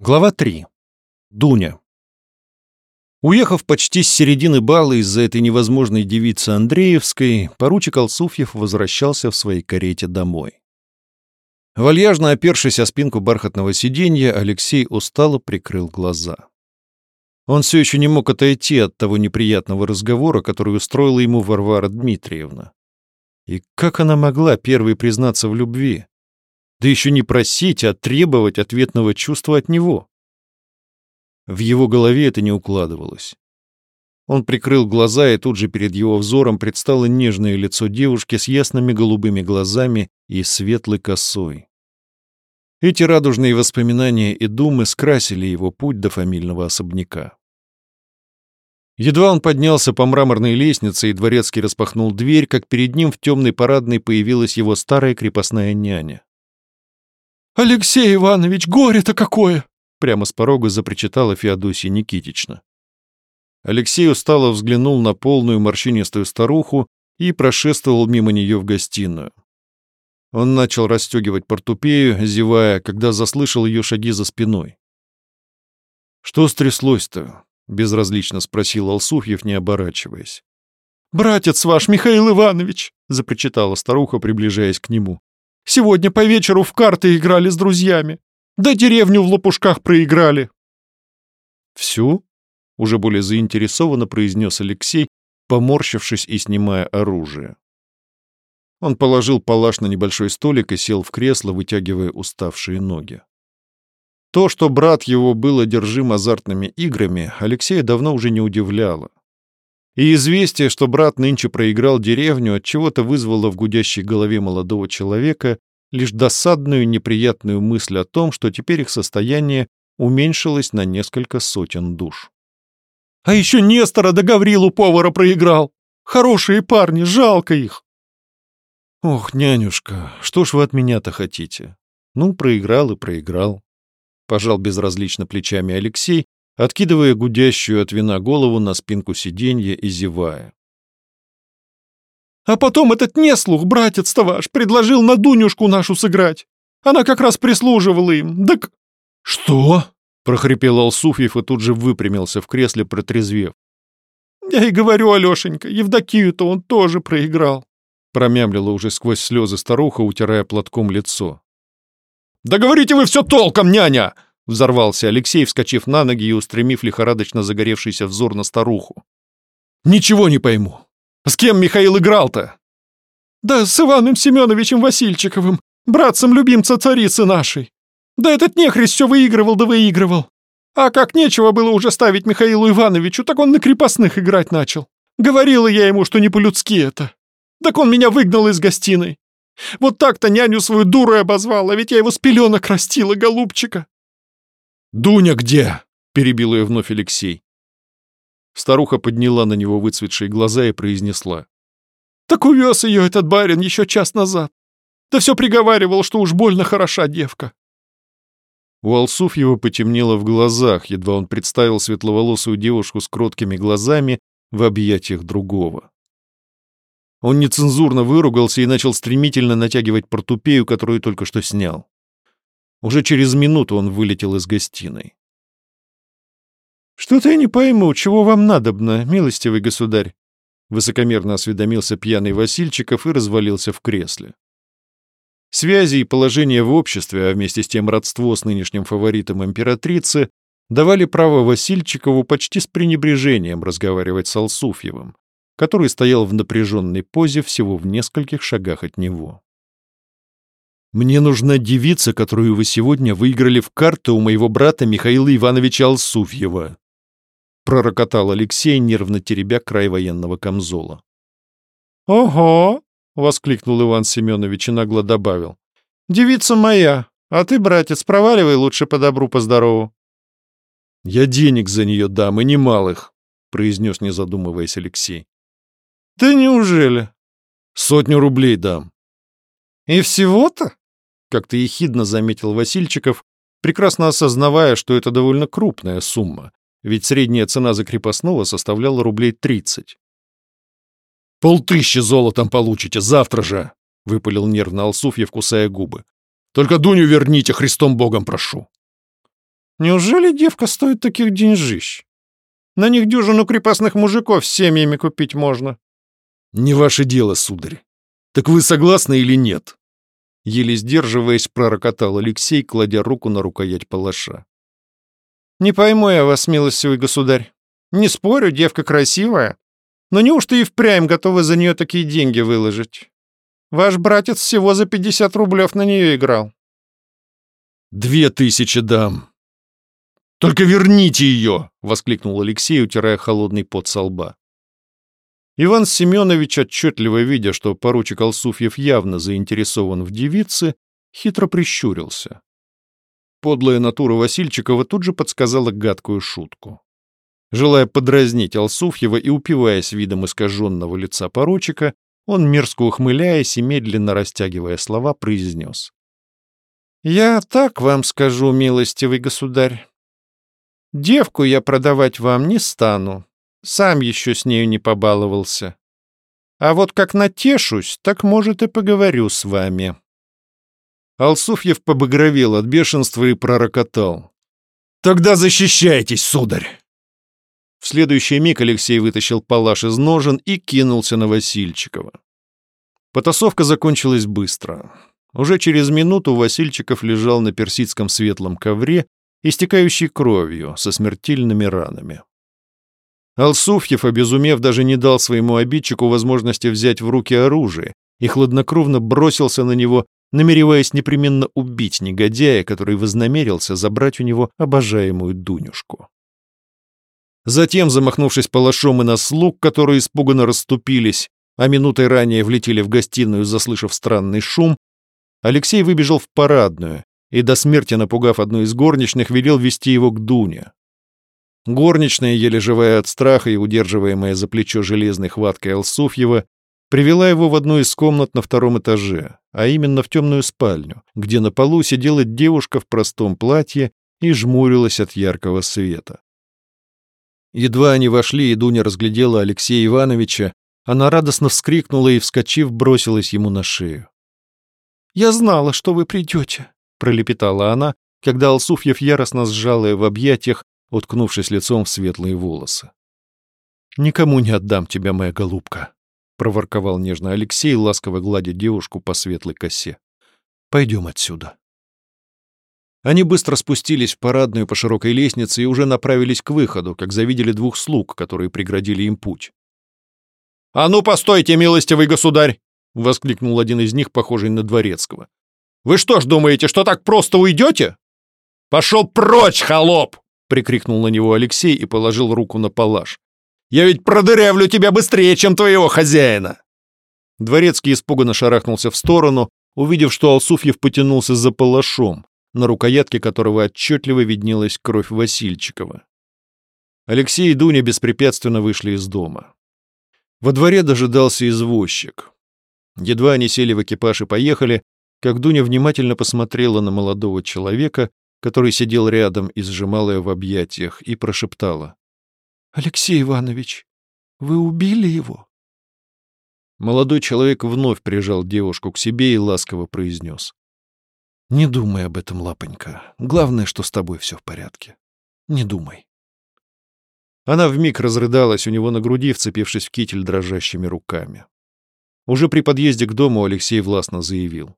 Глава 3. Дуня. Уехав почти с середины бала из-за этой невозможной девицы Андреевской, поручик Алсуфьев возвращался в своей карете домой. Вальяжно опершись о спинку бархатного сиденья, Алексей устало прикрыл глаза. Он все еще не мог отойти от того неприятного разговора, который устроила ему Варвара Дмитриевна. И как она могла первой признаться в любви? Да еще не просить, а требовать ответного чувства от него. В его голове это не укладывалось. Он прикрыл глаза, и тут же перед его взором предстало нежное лицо девушки с ясными голубыми глазами и светлой косой. Эти радужные воспоминания и думы скрасили его путь до фамильного особняка. Едва он поднялся по мраморной лестнице, и дворецкий распахнул дверь, как перед ним в темной парадной появилась его старая крепостная няня. «Алексей Иванович, горе-то какое!» Прямо с порога запричитала Феодосия Никитична. Алексей устало взглянул на полную морщинистую старуху и прошествовал мимо нее в гостиную. Он начал расстегивать портупею, зевая, когда заслышал ее шаги за спиной. «Что стряслось-то?» — безразлично спросил Алсуфьев, не оборачиваясь. «Братец ваш, Михаил Иванович!» — запричитала старуха, приближаясь к нему. Сегодня по вечеру в карты играли с друзьями. Да деревню в лопушках проиграли. «Всю?» — уже более заинтересованно произнес Алексей, поморщившись и снимая оружие. Он положил палаш на небольшой столик и сел в кресло, вытягивая уставшие ноги. То, что брат его был одержим азартными играми, Алексея давно уже не удивляло. И известие, что брат нынче проиграл деревню, от чего то вызвало в гудящей голове молодого человека лишь досадную неприятную мысль о том, что теперь их состояние уменьшилось на несколько сотен душ. «А еще Нестора да Гаврилу повара проиграл! Хорошие парни, жалко их!» «Ох, нянюшка, что ж вы от меня-то хотите? Ну, проиграл и проиграл». Пожал безразлично плечами Алексей, откидывая гудящую от вина голову на спинку сиденья и зевая. «А потом этот неслух, братец-то ваш, предложил на Дунюшку нашу сыграть. Она как раз прислуживала им. Так...» «Что?» — прохрипел Алсуфьев и тут же выпрямился в кресле, протрезвев. «Я и говорю, Алешенька, Евдокию-то он тоже проиграл», — промямлила уже сквозь слезы старуха, утирая платком лицо. «Да говорите вы все толком, няня!» Взорвался Алексей, вскочив на ноги и устремив лихорадочно загоревшийся взор на старуху. «Ничего не пойму. С кем Михаил играл-то?» «Да с Иваном Семеновичем Васильчиковым, братцем-любимца царицы нашей. Да этот нехрист все выигрывал да выигрывал. А как нечего было уже ставить Михаилу Ивановичу, так он на крепостных играть начал. Говорила я ему, что не по-людски это. Так он меня выгнал из гостиной. Вот так-то няню свою дурой обозвал, а ведь я его с пеленок растила, голубчика. «Дуня где?» — перебил ее вновь Алексей. Старуха подняла на него выцветшие глаза и произнесла. «Так увез ее этот барин еще час назад. Да все приговаривал, что уж больно хороша девка». У Алсуфьева потемнело в глазах, едва он представил светловолосую девушку с кроткими глазами в объятиях другого. Он нецензурно выругался и начал стремительно натягивать портупею, которую только что снял. Уже через минуту он вылетел из гостиной. «Что-то я не пойму, чего вам надобно, милостивый государь?» Высокомерно осведомился пьяный Васильчиков и развалился в кресле. Связи и положение в обществе, а вместе с тем родство с нынешним фаворитом императрицы, давали право Васильчикову почти с пренебрежением разговаривать с Алсуфьевым, который стоял в напряженной позе всего в нескольких шагах от него. Мне нужна девица, которую вы сегодня выиграли в карты у моего брата Михаила Ивановича Алсуфьева», — пророкотал Алексей, нервно теребя край военного камзола. «Ого!» — воскликнул Иван Семенович и нагло добавил. «Девица моя, а ты, братец, проваливай лучше по добру, по здорову». «Я денег за нее дам, и немалых», — произнес, не задумываясь Алексей. «Да неужели?» «Сотню рублей дам». «И всего-то?» Как-то ехидно заметил Васильчиков, прекрасно осознавая, что это довольно крупная сумма, ведь средняя цена за крепостного составляла рублей 30. «Полтыщи золотом получите завтра же!» — выпалил нервно Алсуфьев, кусая губы. «Только Дуню верните, Христом Богом прошу!» Неужели девка стоит таких деньжищ? На них дюжину крепостных мужиков с семьями купить можно. Не ваше дело, сударь. Так вы согласны или нет? Еле сдерживаясь, пророкотал Алексей, кладя руку на рукоять палаша. Не пойму я вас, милостивый государь. Не спорю, девка красивая. Но неужто и впрямь готовы за нее такие деньги выложить? Ваш братец всего за пятьдесят рублев на нее играл. Две тысячи дам. Только верните ее! воскликнул Алексей, утирая холодный пот со лба. Иван Семенович, отчетливо видя, что поручик Алсуфьев явно заинтересован в девице, хитро прищурился. Подлая натура Васильчикова тут же подсказала гадкую шутку. Желая подразнить Алсуфьева и упиваясь видом искаженного лица поручика, он, мерзко ухмыляясь и медленно растягивая слова, произнес. «Я так вам скажу, милостивый государь. Девку я продавать вам не стану, сам еще с нею не побаловался. А вот как натешусь, так, может, и поговорю с вами». Алсуфьев побагровел от бешенства и пророкотал. «Тогда защищайтесь, сударь!» В следующий миг Алексей вытащил палаш из ножен и кинулся на Васильчикова. Потасовка закончилась быстро. Уже через минуту Васильчиков лежал на персидском светлом ковре, истекающий кровью, со смертельными ранами. Алсуфьев, обезумев, даже не дал своему обидчику возможности взять в руки оружие и хладнокровно бросился на него, намереваясь непременно убить негодяя, который вознамерился забрать у него обожаемую Дунюшку. Затем, замахнувшись палашом и на слуг, которые испуганно расступились, а минутой ранее влетели в гостиную, заслышав странный шум, Алексей выбежал в парадную и, до смерти напугав одну из горничных, велел вести его к Дуне. Горничная, еле живая от страха и удерживаемая за плечо железной хваткой Алсуфьева, привела его в одну из комнат на втором этаже, а именно в темную спальню, где на полу сидела девушка в простом платье и жмурилась от яркого света. Едва они вошли, и Дуня разглядела Алексея Ивановича, она радостно вскрикнула и, вскочив, бросилась ему на шею. «Я знала, что вы придете», — пролепетала она, когда Алсуфьев яростно сжал ее в объятиях, уткнувшись лицом в светлые волосы. «Никому не отдам тебя, моя голубка», — проворковал нежно Алексей, ласково гладя девушку по светлой косе. «Пойдем отсюда». Они быстро спустились в парадную по широкой лестнице и уже направились к выходу, как завидели двух слуг, которые преградили им путь. «А ну, постойте, милостивый государь!» — воскликнул один из них, похожий на дворецкого. «Вы что ж думаете, что так просто уйдете?» «Пошел прочь, холоп!» — прикрикнул на него Алексей и положил руку на палаш. «Я ведь продырявлю тебя быстрее, чем твоего хозяина!» Дворецкий испуганно шарахнулся в сторону, увидев, что Алсуфьев потянулся за палашом, на рукоятке которого отчетливо виднелась кровь Васильчикова. Алексей и Дуня беспрепятственно вышли из дома. Во дворе дожидался извозчик. Едва они сели в экипаж и поехали, как Дуня внимательно посмотрела на молодого человека, который сидел рядом и сжимал ее в объятиях, и прошептала. «Алексей Иванович, вы убили его?» Молодой человек вновь прижал девушку к себе и ласково произнес. «Не думай об этом, лапонька. Главное, что с тобой все в порядке. Не думай». Она вмиг разрыдалась у него на груди, вцепившись в китель дрожащими руками. Уже при подъезде к дому Алексей властно заявил.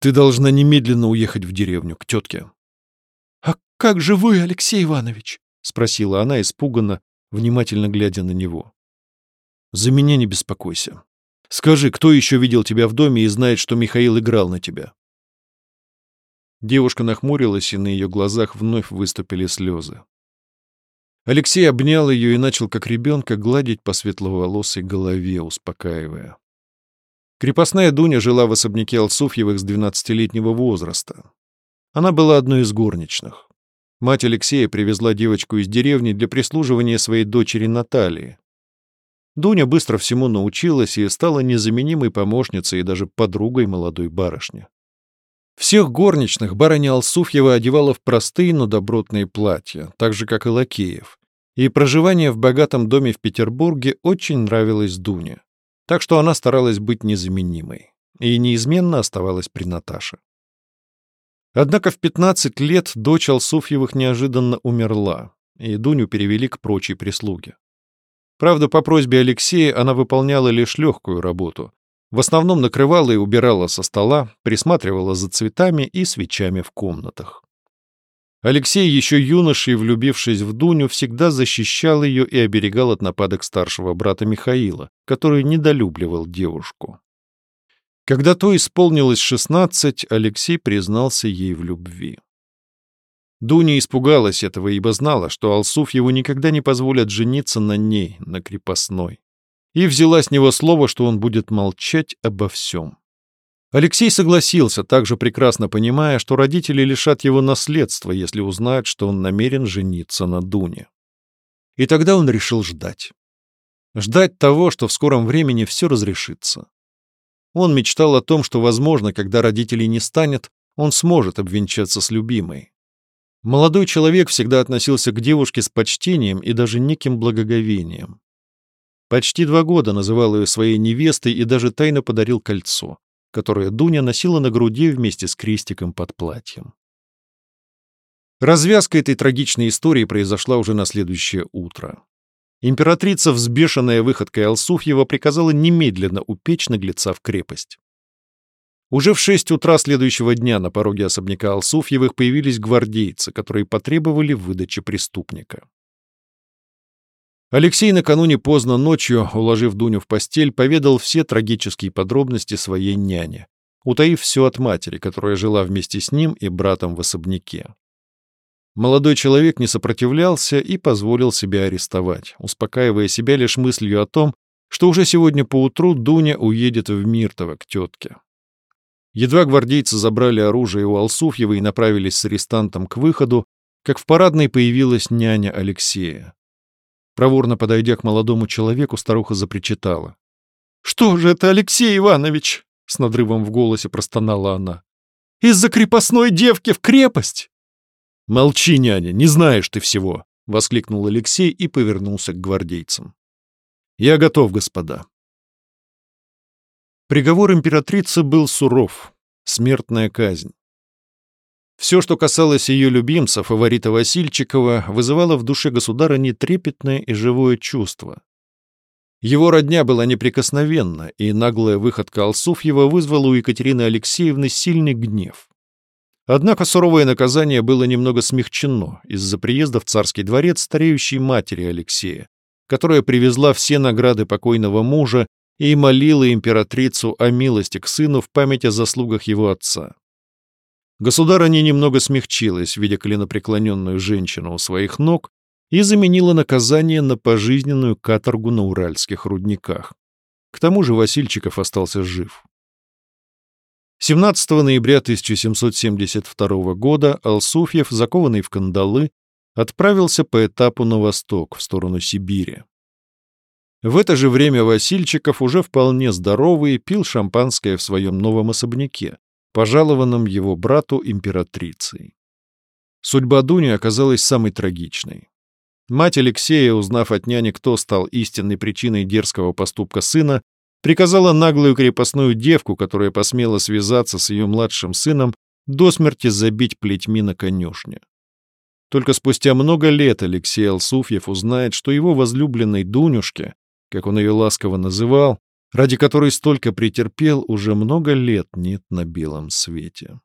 «Ты должна немедленно уехать в деревню, к тетке. «А как же вы, Алексей Иванович?» — спросила она испуганно, внимательно глядя на него. «За меня не беспокойся. Скажи, кто еще видел тебя в доме и знает, что Михаил играл на тебя?» Девушка нахмурилась, и на ее глазах вновь выступили слезы. Алексей обнял ее и начал, как ребенка, гладить по светловолосой голове, успокаивая. Крепостная Дуня жила в особняке Алсуфьевых с двенадцатилетнего возраста. Она была одной из горничных. Мать Алексея привезла девочку из деревни для прислуживания своей дочери Натальи. Дуня быстро всему научилась и стала незаменимой помощницей и даже подругой молодой барышни. Всех горничных барыня Алсуфьева одевала в простые, но добротные платья, так же, как и лакеев. И проживание в богатом доме в Петербурге очень нравилось Дуне. Так что она старалась быть незаменимой. И неизменно оставалась при Наташе. Однако в 15 лет дочь Алсуфьевых неожиданно умерла, и Дуню перевели к прочей прислуге. Правда, по просьбе Алексея она выполняла лишь легкую работу. В основном накрывала и убирала со стола, присматривала за цветами и свечами в комнатах. Алексей, еще юношей, влюбившись в Дуню, всегда защищал ее и оберегал от нападок старшего брата Михаила, который недолюбливал девушку. Когда то исполнилось шестнадцать, Алексей признался ей в любви. Дуня испугалась этого, ибо знала, что Алсуф его никогда не позволят жениться на ней, на крепостной. И взяла с него слово, что он будет молчать обо всем. Алексей согласился, также прекрасно понимая, что родители лишат его наследства, если узнают, что он намерен жениться на Дуне. И тогда он решил ждать. Ждать того, что в скором времени все разрешится. Он мечтал о том, что, возможно, когда родителей не станет, он сможет обвенчаться с любимой. Молодой человек всегда относился к девушке с почтением и даже неким благоговением. Почти два года называл ее своей невестой и даже тайно подарил кольцо, которое Дуня носила на груди вместе с крестиком под платьем. Развязка этой трагичной истории произошла уже на следующее утро. Императрица, взбешенная выходкой Алсуфьева, приказала немедленно упечь наглеца в крепость. Уже в шесть утра следующего дня на пороге особняка Алсуфьевых появились гвардейцы, которые потребовали выдачи преступника. Алексей накануне поздно ночью, уложив Дуню в постель, поведал все трагические подробности своей няне, утаив все от матери, которая жила вместе с ним и братом в особняке. Молодой человек не сопротивлялся и позволил себя арестовать, успокаивая себя лишь мыслью о том, что уже сегодня поутру Дуня уедет в Миртово к тетке. Едва гвардейцы забрали оружие у Алсуфьева и направились с арестантом к выходу, как в парадной появилась няня Алексея. Проворно подойдя к молодому человеку, старуха запричитала. «Что же это, Алексей Иванович?» — с надрывом в голосе простонала она. «Из-за крепостной девки в крепость!» «Молчи, няня, не знаешь ты всего!» — воскликнул Алексей и повернулся к гвардейцам. «Я готов, господа». Приговор императрицы был суров. Смертная казнь. Все, что касалось ее любимца, фаворита Васильчикова, вызывало в душе государыни трепетное и живое чувство. Его родня была неприкосновенна, и наглая выходка Алсуфьева вызвала у Екатерины Алексеевны сильный гнев. Однако суровое наказание было немного смягчено из-за приезда в царский дворец стареющей матери Алексея, которая привезла все награды покойного мужа и молила императрицу о милости к сыну в память о заслугах его отца. Государыня немного смягчилась, видя коленопреклоненную женщину у своих ног, и заменила наказание на пожизненную каторгу на уральских рудниках. К тому же Васильчиков остался жив. 17 ноября 1772 года Алсуфьев, закованный в кандалы, отправился по этапу на восток, в сторону Сибири. В это же время Васильчиков, уже вполне здоровый, пил шампанское в своем новом особняке, пожалованном его брату императрицей. Судьба Дуни оказалась самой трагичной. Мать Алексея, узнав от няни, кто стал истинной причиной дерзкого поступка сына, приказала наглую крепостную девку, которая посмела связаться с ее младшим сыном, до смерти забить плетьми на конюшне. Только спустя много лет Алексей Алсуфьев узнает, что его возлюбленной Дунюшке, как он ее ласково называл, ради которой столько претерпел, уже много лет нет на белом свете.